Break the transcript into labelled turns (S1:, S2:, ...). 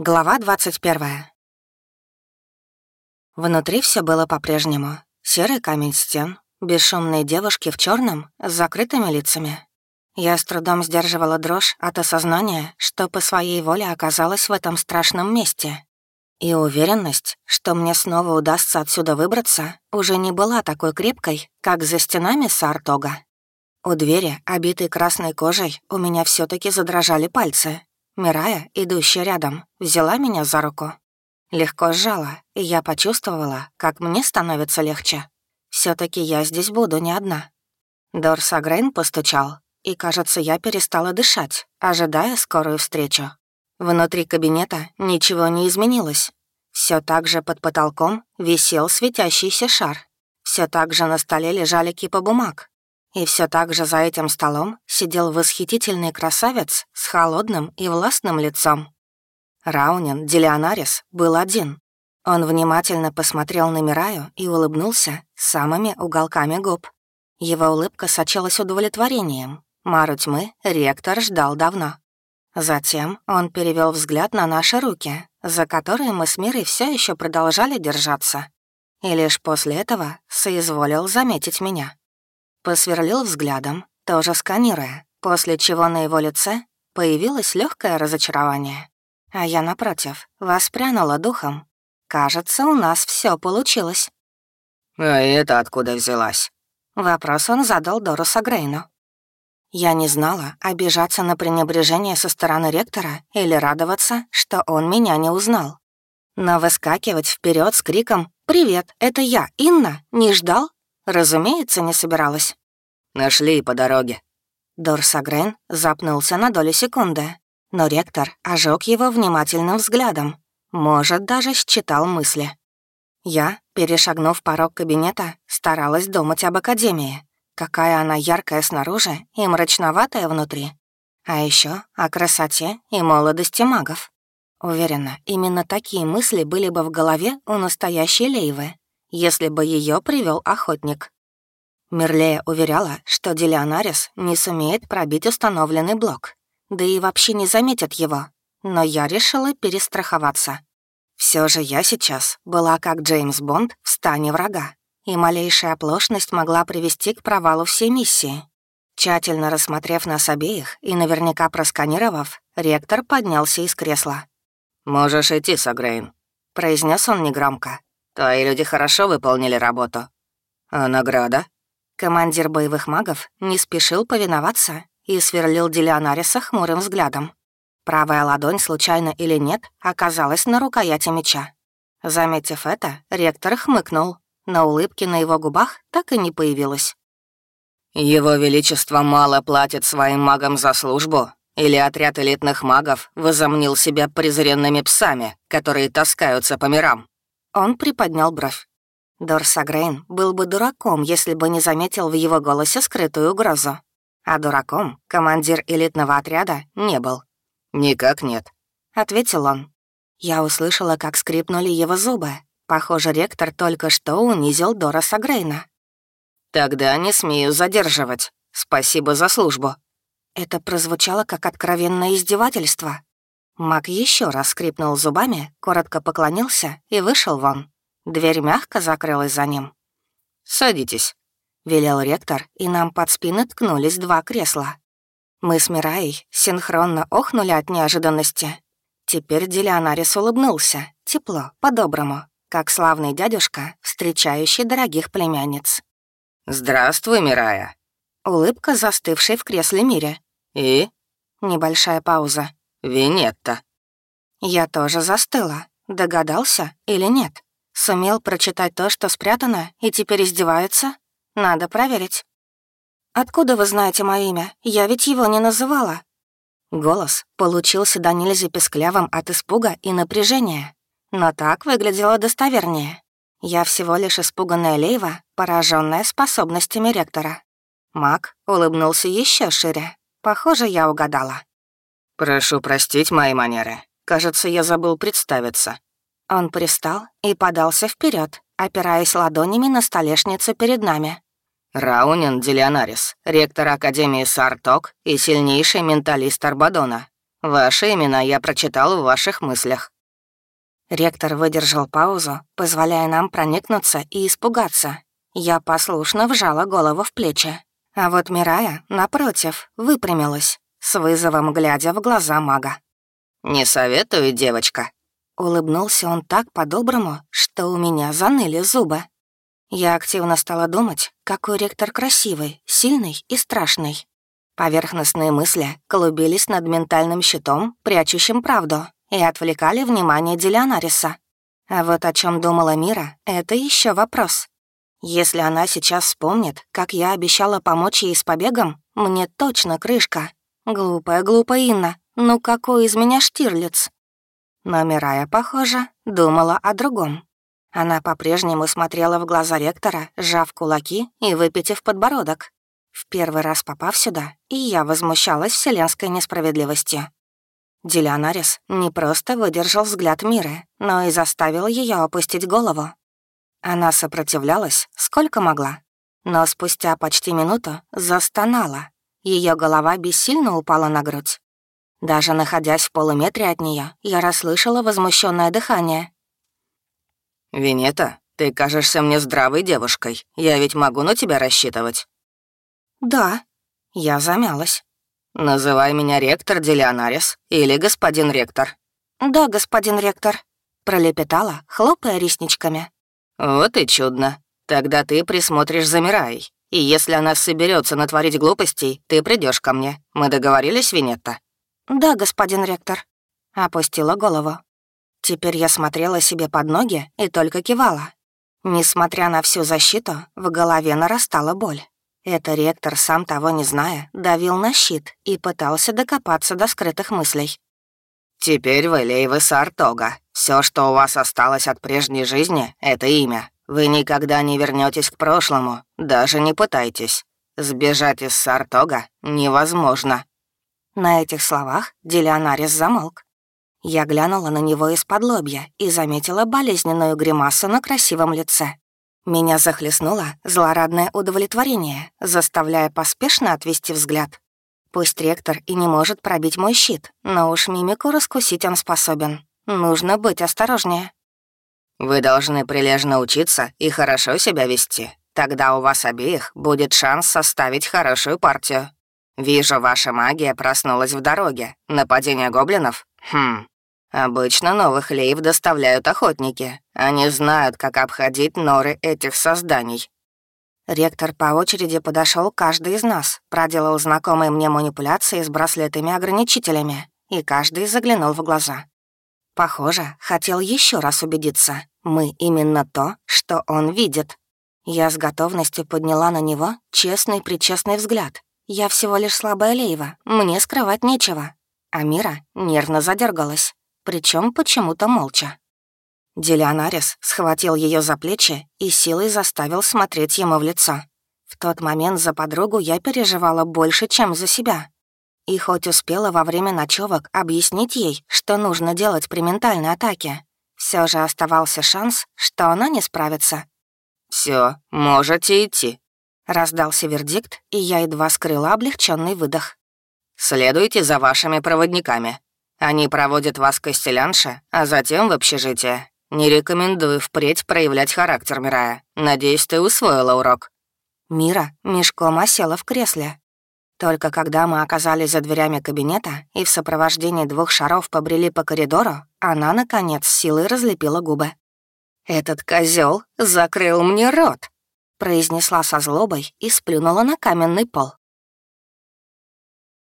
S1: Глава 21. Внутри все было по-прежнему. Серый камень стен, бесшумные девушки в черном с закрытыми лицами. Я с трудом сдерживала дрожь от осознания, что по своей воле оказалась в этом страшном месте. И уверенность, что мне снова удастся отсюда выбраться, уже не была такой крепкой, как за стенами Сартога. У двери, обитой красной кожей, у меня все таки задрожали пальцы, Мирая, идущая рядом, взяла меня за руку. Легко сжала, и я почувствовала, как мне становится легче. все таки я здесь буду не одна. Дорс Агрейн постучал, и, кажется, я перестала дышать, ожидая скорую встречу. Внутри кабинета ничего не изменилось. Все так же под потолком висел светящийся шар. Все так же на столе лежали кипа бумаг. И все так же за этим столом сидел восхитительный красавец с холодным и властным лицом. Раунин Делионарис был один. Он внимательно посмотрел на Мираю и улыбнулся самыми уголками губ. Его улыбка сочилась удовлетворением. Мару тьмы ректор ждал давно. Затем он перевел взгляд на наши руки, за которые мы с Мирой все еще продолжали держаться. И лишь после этого соизволил заметить меня. Посверлил взглядом, тоже сканируя, после чего на его лице появилось легкое разочарование. А я, напротив, воспрянула духом. Кажется, у нас все получилось.
S2: «А это откуда взялась?»
S1: Вопрос он задал Дорусу Грейну. Я не знала, обижаться на пренебрежение со стороны ректора или радоваться, что он меня не узнал. Но выскакивать вперед с криком «Привет, это я, Инна!» не ждал? Разумеется, не собиралась.
S2: Нашли по дороге».
S1: Дорсагрен запнулся на долю секунды, но ректор ожег его внимательным взглядом. Может, даже считал мысли. Я, перешагнув порог кабинета, старалась думать об Академии. Какая она яркая снаружи и мрачноватая внутри. А еще о красоте и молодости магов. Уверена, именно такие мысли были бы в голове у настоящей Лейвы, если бы ее привел охотник. Мерлея уверяла, что Делионарис не сумеет пробить установленный блок, да и вообще не заметит его, но я решила перестраховаться. Все же я сейчас была как Джеймс Бонд в стане врага, и малейшая оплошность могла привести к провалу всей миссии. Тщательно рассмотрев нас обеих и наверняка просканировав, ректор поднялся из кресла.
S2: «Можешь идти, Сагрейн», — произнес он негромко. «Твои люди хорошо выполнили работу». «А награда?»
S1: Командир боевых магов не спешил повиноваться и сверлил Делионариса хмурым взглядом. Правая ладонь, случайно или нет, оказалась на рукояти меча. Заметив это, ректор хмыкнул, но улыбки на его губах так и не появилось.
S2: «Его Величество мало платит своим магам за службу, или отряд элитных магов возомнил себя презренными псами, которые таскаются по мирам?»
S1: Он приподнял бровь. Дорсагрейн был бы дураком, если бы не заметил в его голосе скрытую угрозу. А дураком командир элитного отряда не был.
S2: «Никак нет», —
S1: ответил он. Я услышала, как скрипнули его зубы. Похоже, ректор только что унизил Дороса Грейна.
S2: «Тогда не смею задерживать. Спасибо за службу».
S1: Это прозвучало как откровенное издевательство. Мак еще раз скрипнул зубами, коротко поклонился и вышел вон. Дверь мягко закрылась за ним.
S2: «Садитесь», —
S1: велел ректор, и нам под спины ткнулись два кресла. Мы с Мираей синхронно охнули от неожиданности. Теперь Делионарис улыбнулся, тепло, по-доброму, как славный дядюшка, встречающий дорогих племянниц.
S2: «Здравствуй, Мирая».
S1: Улыбка, застывшей в кресле Мире.
S2: «И?»
S1: Небольшая пауза.
S2: «Винетта».
S1: Я тоже застыла. Догадался или нет? Сумел прочитать то, что спрятано, и теперь издевается? Надо проверить. «Откуда вы знаете мое имя? Я ведь его не называла». Голос получился до нельзя песклявым от испуга и напряжения. Но так выглядело достовернее. Я всего лишь испуганная Лейва, пораженная способностями ректора. Мак улыбнулся еще шире. Похоже, я угадала.
S2: «Прошу простить мои манеры. Кажется, я забыл представиться.
S1: Он пристал и подался вперед, опираясь ладонями на столешницу перед нами.
S2: «Раунин Делионарис, ректор Академии Сарток и сильнейший менталист Арбадона. Ваши имена я прочитал в ваших мыслях».
S1: Ректор выдержал паузу, позволяя нам проникнуться и испугаться. Я послушно вжала голову в плечи. А вот Мирая, напротив, выпрямилась, с вызовом глядя в глаза мага.
S2: «Не советую, девочка».
S1: Улыбнулся он так по-доброму, что у меня заныли зубы. Я активно стала думать, какой ректор красивый, сильный и страшный. Поверхностные мысли клубились над ментальным щитом, прячущим правду, и отвлекали внимание Делионариса. А вот о чем думала Мира, это еще вопрос. Если она сейчас вспомнит, как я обещала помочь ей с побегом, мне точно крышка. Глупая, глупая Инна, ну какой из меня Штирлиц? Но Мирая, похоже, думала о другом. Она по-прежнему смотрела в глаза ректора, сжав кулаки и выпитив подбородок. В первый раз попав сюда, и я возмущалась вселенской несправедливостью. Делионарис не просто выдержал взгляд Миры, но и заставил ее опустить голову. Она сопротивлялась, сколько могла, но спустя почти минуту застонала. Ее голова бессильно упала на грудь. Даже находясь в полуметре от нее, я расслышала возмущенное дыхание.
S2: «Винета, ты кажешься мне здравой девушкой. Я ведь могу на тебя рассчитывать».
S1: «Да». Я замялась.
S2: «Называй меня ректор Делионарис или господин ректор».
S1: «Да, господин ректор», — пролепетала, хлопая ресничками.
S2: «Вот и чудно. Тогда ты присмотришь за Мирай. И если она соберется натворить глупостей, ты придешь ко мне. Мы договорились, Винетта?»
S1: «Да, господин ректор». Опустила голову. Теперь я смотрела себе под ноги и только кивала. Несмотря на всю защиту, в голове нарастала боль. Это ректор, сам того не зная, давил на щит и пытался докопаться до скрытых мыслей.
S2: «Теперь вы Лейвы Сартога. Все, что у вас осталось от прежней жизни, — это имя. Вы никогда не вернетесь к прошлому, даже не пытайтесь. Сбежать из Сартога невозможно».
S1: На этих словах Делионарис замолк. Я глянула на него из-под лобья и заметила болезненную гримасу на красивом лице. Меня захлестнуло злорадное удовлетворение, заставляя поспешно отвести взгляд. Пусть ректор и не может пробить мой щит, но уж мимику раскусить он способен. Нужно быть осторожнее.
S2: «Вы должны прилежно учиться и хорошо себя вести. Тогда у вас обеих будет шанс составить хорошую партию. Вижу, ваша магия проснулась в дороге. Нападение гоблинов? Хм, Обычно новых лейв доставляют охотники. Они знают, как обходить норы этих созданий.
S1: Ректор по очереди подошел к каждой из нас, проделал знакомые мне манипуляции с браслетами-ограничителями, и каждый заглянул в глаза. Похоже, хотел еще раз убедиться. Мы именно то, что он видит. Я с готовностью подняла на него честный-причестный взгляд. Я всего лишь слабая лейва, мне скрывать нечего. Амира нервно задергалась причем почему-то молча. Делионарис схватил ее за плечи и силой заставил смотреть ему в лицо. В тот момент за подругу я переживала больше, чем за себя. И хоть успела во время ночевок объяснить ей, что нужно делать при ментальной атаке, все же оставался шанс, что она не справится.
S2: Все, можете идти», —
S1: раздался вердикт, и я едва скрыла облегченный выдох.
S2: «Следуйте за вашими проводниками. Они проводят вас к костелянше, а затем в общежитие. Не рекомендую впредь проявлять характер, Мирая. Надеюсь, ты усвоила урок».
S1: Мира мешком осела в кресле. Только когда мы оказались за дверями кабинета и в сопровождении двух шаров побрели по коридору, она, наконец, силой разлепила губы.
S2: «Этот козел закрыл мне рот», —
S1: произнесла со злобой и сплюнула на каменный пол.